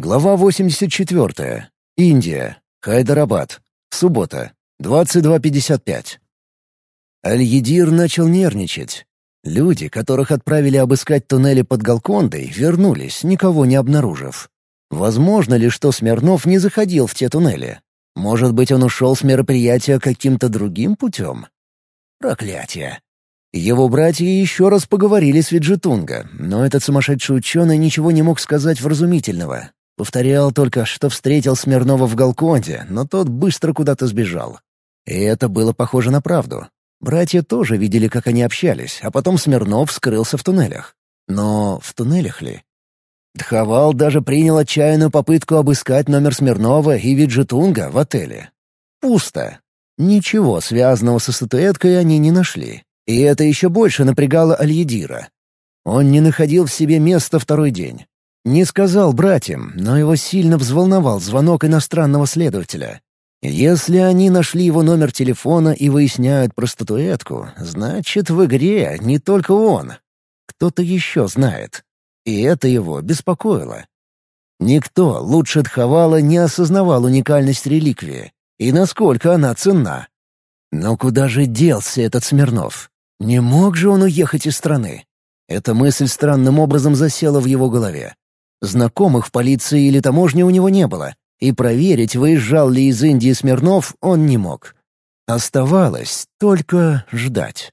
Глава 84. Индия. Хайдарабад. Суббота. 22.55. Аль-Едир начал нервничать. Люди, которых отправили обыскать туннели под Галкондой, вернулись, никого не обнаружив. Возможно ли, что Смирнов не заходил в те туннели? Может быть, он ушел с мероприятия каким-то другим путем? Проклятие. Его братья еще раз поговорили с Виджетунга, но этот сумасшедший ученый ничего не мог сказать вразумительного. Повторял только, что встретил Смирнова в Галконде, но тот быстро куда-то сбежал. И это было похоже на правду. Братья тоже видели, как они общались, а потом Смирнов скрылся в туннелях. Но в туннелях ли? Дхавал даже принял отчаянную попытку обыскать номер Смирнова и Виджетунга в отеле. Пусто. Ничего связанного со статуэткой они не нашли. И это еще больше напрягало Альедира. Он не находил в себе места второй день. Не сказал братьям, но его сильно взволновал звонок иностранного следователя. Если они нашли его номер телефона и выясняют про статуэтку, значит, в игре не только он. Кто-то еще знает. И это его беспокоило. Никто лучше Дхавала не осознавал уникальность реликвии и насколько она ценна. Но куда же делся этот Смирнов? Не мог же он уехать из страны? Эта мысль странным образом засела в его голове. Знакомых в полиции или таможне у него не было, и проверить, выезжал ли из Индии Смирнов, он не мог. Оставалось только ждать.